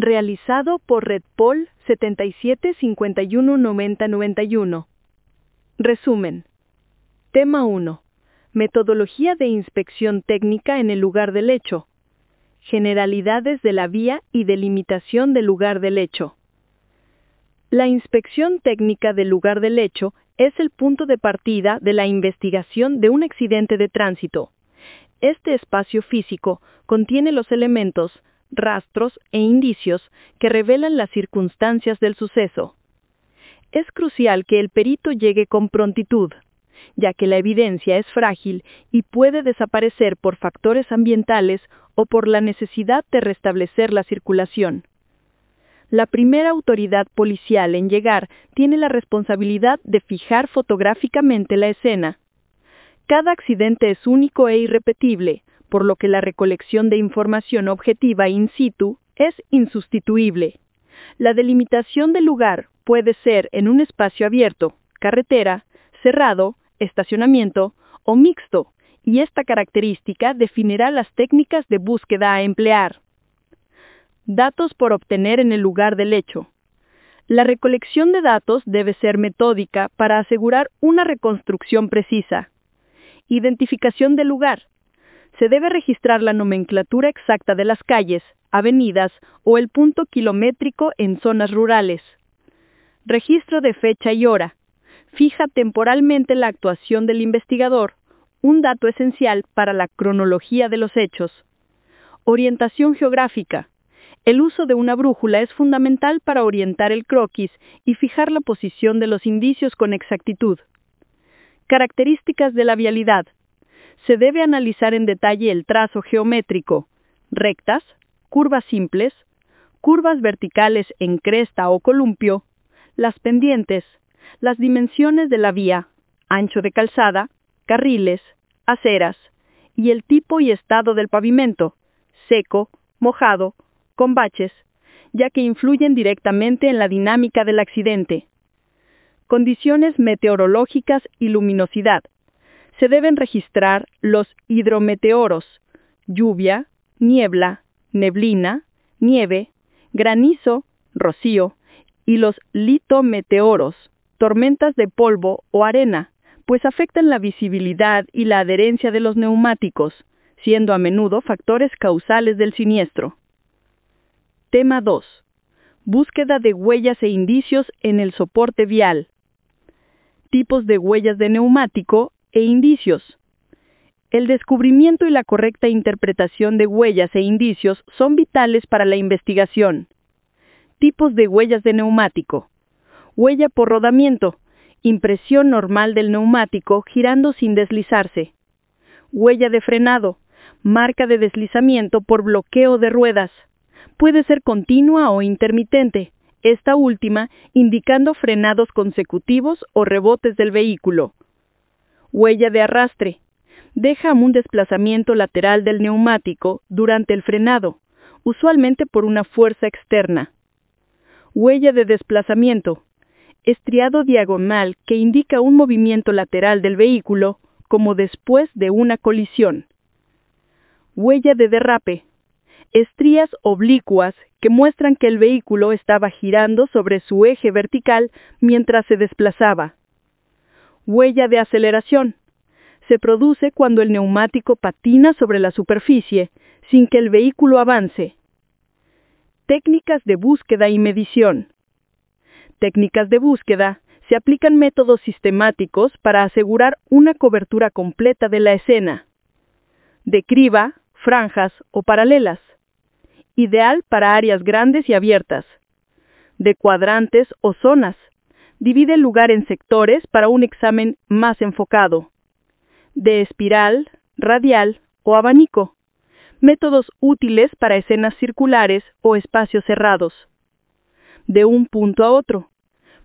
realizado por Redpol 77519091. Resumen. Tema 1. Metodología de inspección técnica en el lugar del hecho. Generalidades de la vía y delimitación del lugar del hecho. La inspección técnica del lugar del hecho es el punto de partida de la investigación de un accidente de tránsito. Este espacio físico contiene los elementos, rastros e indicios que revelan las circunstancias del suceso. Es crucial que el perito llegue con prontitud, ya que la evidencia es frágil y puede desaparecer por factores ambientales o por la necesidad de restablecer la circulación. La primera autoridad policial en llegar tiene la responsabilidad de fijar fotográficamente la escena. Cada accidente es único e irrepetible, por lo que la recolección de información objetiva in situ es insustituible. La delimitación del lugar puede ser en un espacio abierto, carretera, cerrado, estacionamiento o mixto, y esta característica definirá las técnicas de búsqueda a emplear. Datos por obtener en el lugar del hecho. La recolección de datos debe ser metódica para asegurar una reconstrucción precisa. Identificación del lugar. Se debe registrar la nomenclatura exacta de las calles, avenidas o el punto kilométrico en zonas rurales. Registro de fecha y hora. Fija temporalmente la actuación del investigador, un dato esencial para la cronología de los hechos. Orientación geográfica. El uso de una brújula es fundamental para orientar el croquis y fijar la posición de los indicios con exactitud. Características de la vialidad. Se debe analizar en detalle el trazo geométrico, rectas, curvas simples, curvas verticales en cresta o columpio, las pendientes, las dimensiones de la vía, ancho de calzada, carriles, aceras, y el tipo y estado del pavimento, seco, mojado, con baches, ya que influyen directamente en la dinámica del accidente. Condiciones meteorológicas y luminosidad. Se deben registrar los hidrometeoros, lluvia, niebla, neblina, nieve, granizo, rocío, y los litometeoros, tormentas de polvo o arena, pues afectan la visibilidad y la adherencia de los neumáticos, siendo a menudo factores causales del siniestro. Tema 2. Búsqueda de huellas e indicios en el soporte vial. Tipos de huellas de neumático e indicios. El descubrimiento y la correcta interpretación de huellas e indicios son vitales para la investigación. Tipos de huellas de neumático. Huella por rodamiento. Impresión normal del neumático girando sin deslizarse. Huella de frenado. Marca de deslizamiento por bloqueo de ruedas. Puede ser continua o intermitente, esta última indicando frenados consecutivos o rebotes del vehículo. Huella de arrastre. Deja un desplazamiento lateral del neumático durante el frenado, usualmente por una fuerza externa. Huella de desplazamiento. Estriado diagonal que indica un movimiento lateral del vehículo, como después de una colisión. Huella de derrape. Estrías oblicuas que muestran que el vehículo estaba girando sobre su eje vertical mientras se desplazaba. Huella de aceleración. Se produce cuando el neumático patina sobre la superficie sin que el vehículo avance. Técnicas de búsqueda y medición. Técnicas de búsqueda se aplican métodos sistemáticos para asegurar una cobertura completa de la escena. De criba, franjas o paralelas. Ideal para áreas grandes y abiertas. De cuadrantes o zonas. Divide el lugar en sectores para un examen más enfocado. De espiral, radial o abanico métodos útiles para escenas circulares o espacios cerrados. De un punto a otro.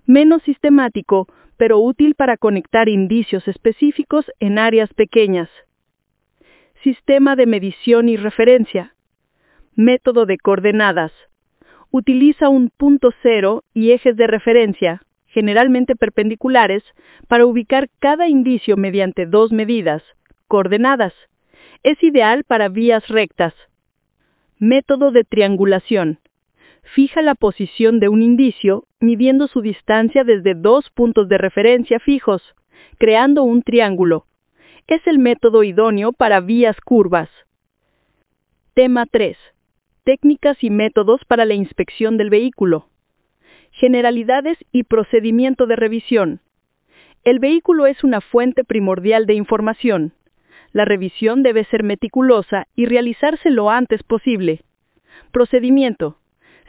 Menos sistemático, pero útil para conectar indicios específicos en áreas pequeñas. Sistema de medición y referencia. Método de coordenadas. Utiliza un punto cero y ejes de referencia, generalmente perpendiculares, para ubicar cada indicio mediante dos medidas, coordenadas, es ideal para vías rectas. Método de triangulación. Fija la posición de un indicio midiendo su distancia desde dos puntos de referencia fijos, creando un triángulo. Es el método idóneo para vías curvas. Tema 3. Técnicas y métodos para la inspección del vehículo. Generalidades y procedimiento de revisión. El vehículo es una fuente primordial de información. La revisión debe ser meticulosa y realizarse lo antes posible. Procedimiento.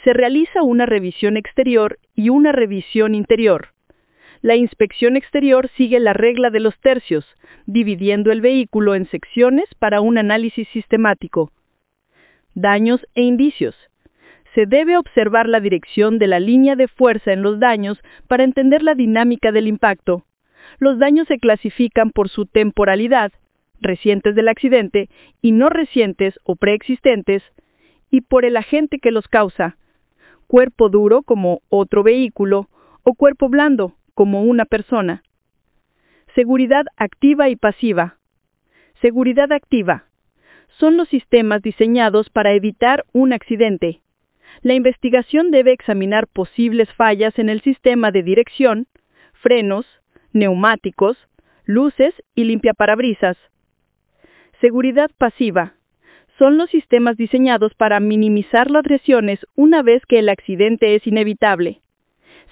Se realiza una revisión exterior y una revisión interior. La inspección exterior sigue la regla de los tercios, dividiendo el vehículo en secciones para un análisis sistemático. Daños e indicios se debe observar la dirección de la línea de fuerza en los daños para entender la dinámica del impacto. Los daños se clasifican por su temporalidad, recientes del accidente y no recientes o preexistentes, y por el agente que los causa, cuerpo duro como otro vehículo o cuerpo blando como una persona. Seguridad activa y pasiva. Seguridad activa. Son los sistemas diseñados para evitar un accidente. La investigación debe examinar posibles fallas en el sistema de dirección, frenos, neumáticos, luces y limpiaparabrisas. Seguridad pasiva. Son los sistemas diseñados para minimizar las lesiones una vez que el accidente es inevitable.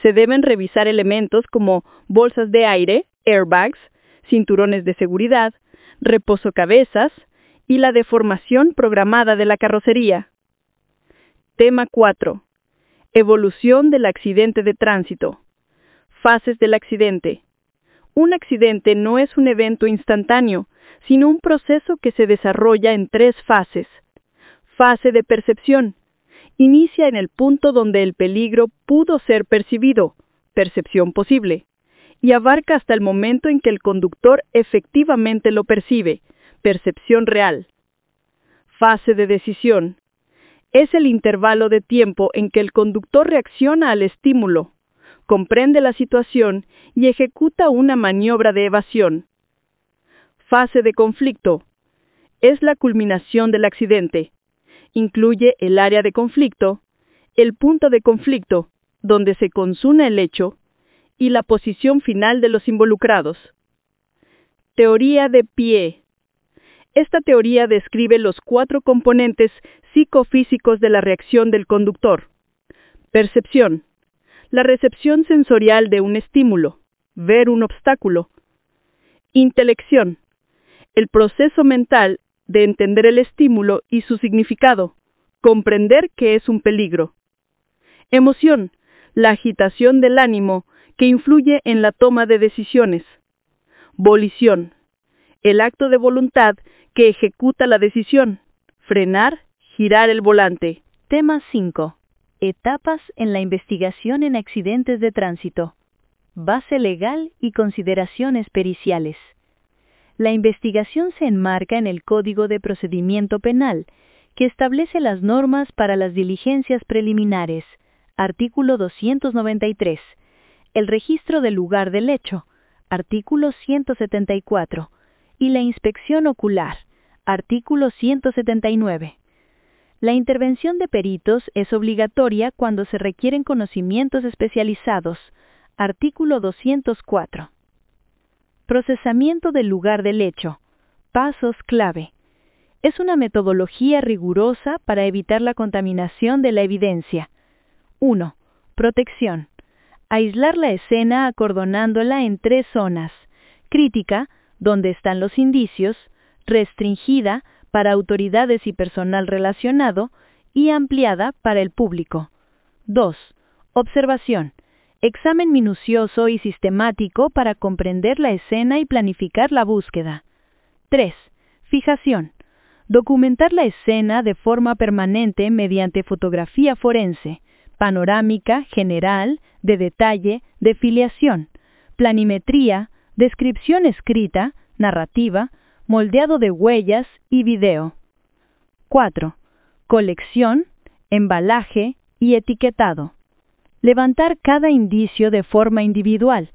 Se deben revisar elementos como bolsas de aire, airbags, cinturones de seguridad, reposocabezas y la deformación programada de la carrocería. Tema 4. Evolución del accidente de tránsito. Fases del accidente. Un accidente no es un evento instantáneo, sino un proceso que se desarrolla en tres fases. Fase de percepción. Inicia en el punto donde el peligro pudo ser percibido, percepción posible, y abarca hasta el momento en que el conductor efectivamente lo percibe, percepción real. Fase de decisión es el intervalo de tiempo en que el conductor reacciona al estímulo, comprende la situación y ejecuta una maniobra de evasión. Fase de conflicto. Es la culminación del accidente. Incluye el área de conflicto, el punto de conflicto, donde se consuma el hecho, y la posición final de los involucrados. Teoría de pie. Esta teoría describe los cuatro componentes psicofísicos de la reacción del conductor. Percepción. La recepción sensorial de un estímulo. Ver un obstáculo. Intelección. El proceso mental de entender el estímulo y su significado. Comprender que es un peligro. Emoción. La agitación del ánimo que influye en la toma de decisiones. Volición. El acto de voluntad que ejecuta la decisión. Frenar, girar el volante. Tema 5. Etapas en la investigación en accidentes de tránsito. Base legal y consideraciones periciales. La investigación se enmarca en el Código de Procedimiento Penal, que establece las normas para las diligencias preliminares, artículo 293, el registro del lugar del hecho, artículo 174, y la inspección ocular, artículo 179. La intervención de peritos es obligatoria cuando se requieren conocimientos especializados, artículo 204. Procesamiento del lugar del hecho. Pasos clave. Es una metodología rigurosa para evitar la contaminación de la evidencia. 1. Protección. Aislar la escena acordonándola en tres zonas. Crítica, donde están los indicios, restringida para autoridades y personal relacionado y ampliada para el público. 2. Observación. Examen minucioso y sistemático para comprender la escena y planificar la búsqueda. 3. Fijación. Documentar la escena de forma permanente mediante fotografía forense, panorámica, general, de detalle, de filiación, planimetría, descripción escrita, narrativa, moldeado de huellas y video. 4. Colección, embalaje y etiquetado. Levantar cada indicio de forma individual,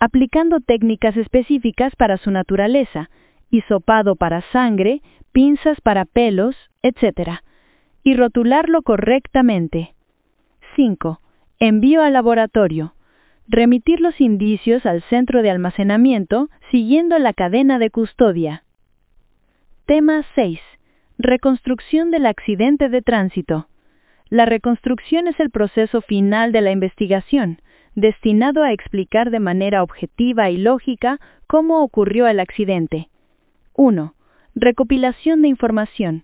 aplicando técnicas específicas para su naturaleza, hisopado para sangre, pinzas para pelos, etc. Y rotularlo correctamente. 5. Envío al laboratorio. Remitir los indicios al centro de almacenamiento siguiendo la cadena de custodia. Tema 6. Reconstrucción del accidente de tránsito. La reconstrucción es el proceso final de la investigación, destinado a explicar de manera objetiva y lógica cómo ocurrió el accidente. 1. Recopilación de información.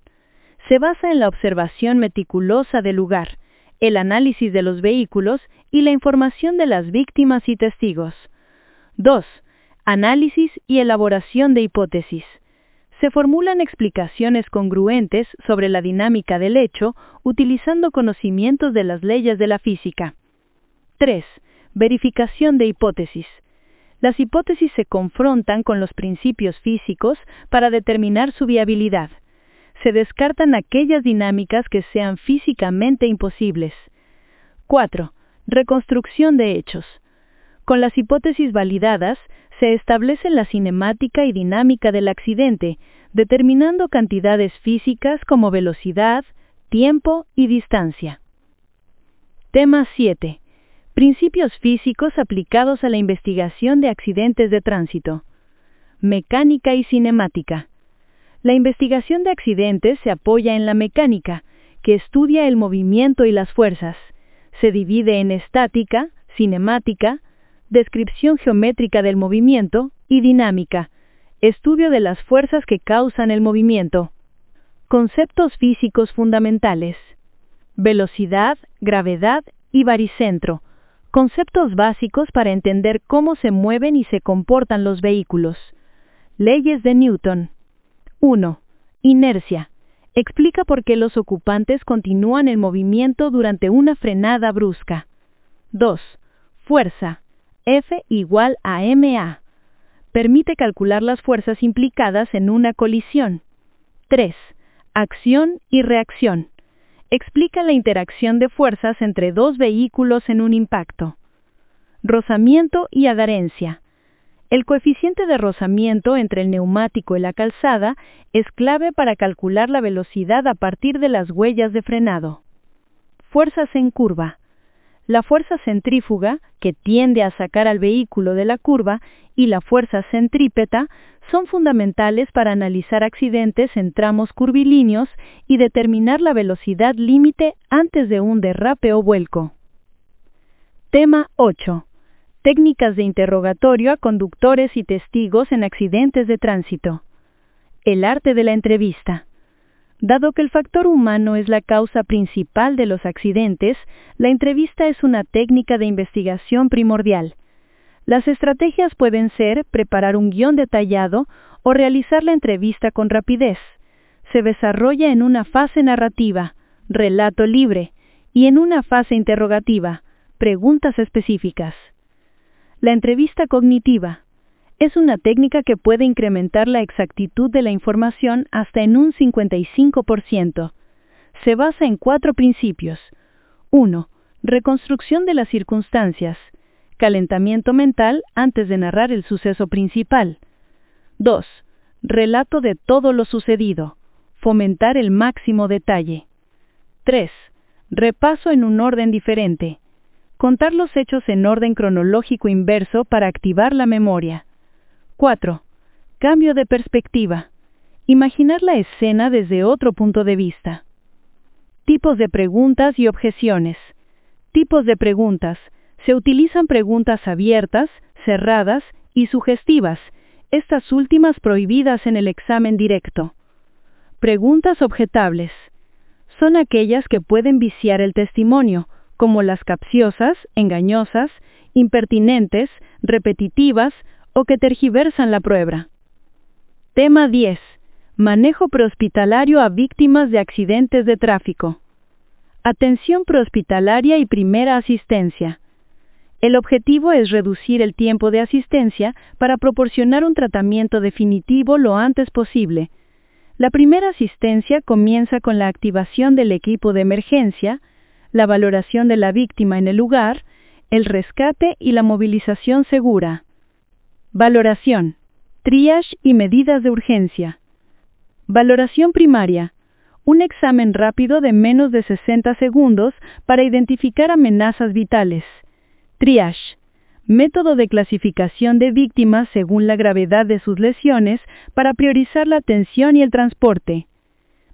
Se basa en la observación meticulosa del lugar, el análisis de los vehículos y la información de las víctimas y testigos. 2. Análisis y elaboración de hipótesis se formulan explicaciones congruentes sobre la dinámica del hecho utilizando conocimientos de las leyes de la física. 3. Verificación de hipótesis. Las hipótesis se confrontan con los principios físicos para determinar su viabilidad. Se descartan aquellas dinámicas que sean físicamente imposibles. 4. Reconstrucción de hechos. Con las hipótesis validadas, se establece la cinemática y dinámica del accidente, determinando cantidades físicas como velocidad, tiempo y distancia. Tema 7. Principios físicos aplicados a la investigación de accidentes de tránsito. Mecánica y cinemática. La investigación de accidentes se apoya en la mecánica, que estudia el movimiento y las fuerzas. Se divide en estática, cinemática, descripción geométrica del movimiento y dinámica, estudio de las fuerzas que causan el movimiento. Conceptos físicos fundamentales. Velocidad, gravedad y baricentro. Conceptos básicos para entender cómo se mueven y se comportan los vehículos. Leyes de Newton. 1. Inercia. Explica por qué los ocupantes continúan el movimiento durante una frenada brusca. 2. Fuerza. F igual a ma. Permite calcular las fuerzas implicadas en una colisión. 3. Acción y reacción. Explica la interacción de fuerzas entre dos vehículos en un impacto. Rozamiento y adherencia. El coeficiente de rozamiento entre el neumático y la calzada es clave para calcular la velocidad a partir de las huellas de frenado. Fuerzas en curva. La fuerza centrífuga, que tiende a sacar al vehículo de la curva, y la fuerza centrípeta son fundamentales para analizar accidentes en tramos curvilíneos y determinar la velocidad límite antes de un derrape o vuelco. Tema 8. Técnicas de interrogatorio a conductores y testigos en accidentes de tránsito. El arte de la entrevista. Dado que el factor humano es la causa principal de los accidentes, la entrevista es una técnica de investigación primordial. Las estrategias pueden ser preparar un guion detallado o realizar la entrevista con rapidez. Se desarrolla en una fase narrativa, relato libre, y en una fase interrogativa, preguntas específicas. La entrevista cognitiva es una técnica que puede incrementar la exactitud de la información hasta en un 55%. Se basa en cuatro principios. 1. Reconstrucción de las circunstancias. Calentamiento mental antes de narrar el suceso principal. 2. Relato de todo lo sucedido. Fomentar el máximo detalle. 3. Repaso en un orden diferente. Contar los hechos en orden cronológico inverso para activar la memoria. 4. Cambio de perspectiva. Imaginar la escena desde otro punto de vista. Tipos de preguntas y objeciones. Tipos de preguntas. Se utilizan preguntas abiertas, cerradas y sugestivas, estas últimas prohibidas en el examen directo. Preguntas objetables. Son aquellas que pueden viciar el testimonio, como las capciosas, engañosas, impertinentes, repetitivas o que tergiversan la prueba. Tema 10. Manejo prehospitalario a víctimas de accidentes de tráfico. Atención prehospitalaria y primera asistencia. El objetivo es reducir el tiempo de asistencia para proporcionar un tratamiento definitivo lo antes posible. La primera asistencia comienza con la activación del equipo de emergencia, la valoración de la víctima en el lugar, el rescate y la movilización segura. Valoración. Triage y medidas de urgencia. Valoración primaria. Un examen rápido de menos de 60 segundos para identificar amenazas vitales. Triage. Método de clasificación de víctimas según la gravedad de sus lesiones para priorizar la atención y el transporte.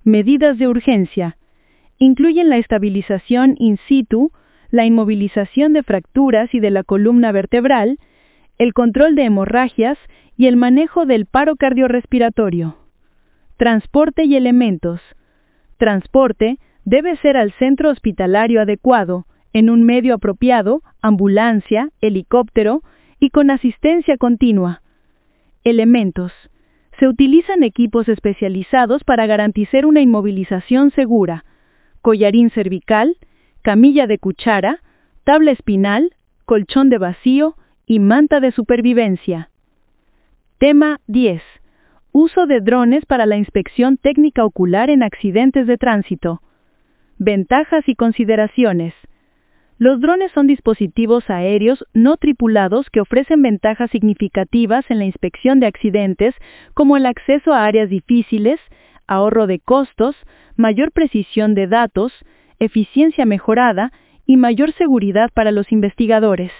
Medidas de urgencia. Incluyen la estabilización in situ, la inmovilización de fracturas y de la columna vertebral, el control de hemorragias y el manejo del paro cardiorrespiratorio. Transporte y elementos. Transporte debe ser al centro hospitalario adecuado, en un medio apropiado, ambulancia, helicóptero y con asistencia continua. Elementos. Se utilizan equipos especializados para garantizar una inmovilización segura. Collarín cervical, camilla de cuchara, tabla espinal, colchón de vacío y manta de supervivencia. Tema 10. Uso de drones para la inspección técnica ocular en accidentes de tránsito. Ventajas y consideraciones. Los drones son dispositivos aéreos no tripulados que ofrecen ventajas significativas en la inspección de accidentes como el acceso a áreas difíciles, ahorro de costos, mayor precisión de datos, eficiencia mejorada y mayor seguridad para los investigadores.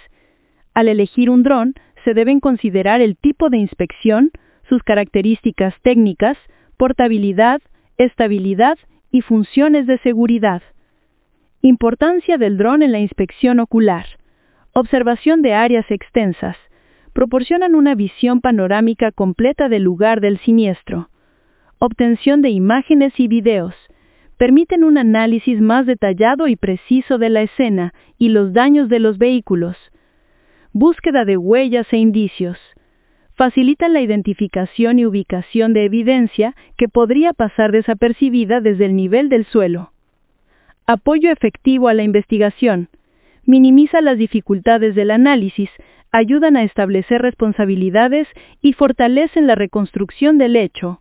Al elegir un dron, se deben considerar el tipo de inspección, sus características técnicas, portabilidad, estabilidad y funciones de seguridad. Importancia del dron en la inspección ocular. Observación de áreas extensas. Proporcionan una visión panorámica completa del lugar del siniestro. Obtención de imágenes y videos. Permiten un análisis más detallado y preciso de la escena y los daños de los vehículos búsqueda de huellas e indicios. Facilitan la identificación y ubicación de evidencia que podría pasar desapercibida desde el nivel del suelo. Apoyo efectivo a la investigación. Minimiza las dificultades del análisis, ayudan a establecer responsabilidades y fortalecen la reconstrucción del hecho.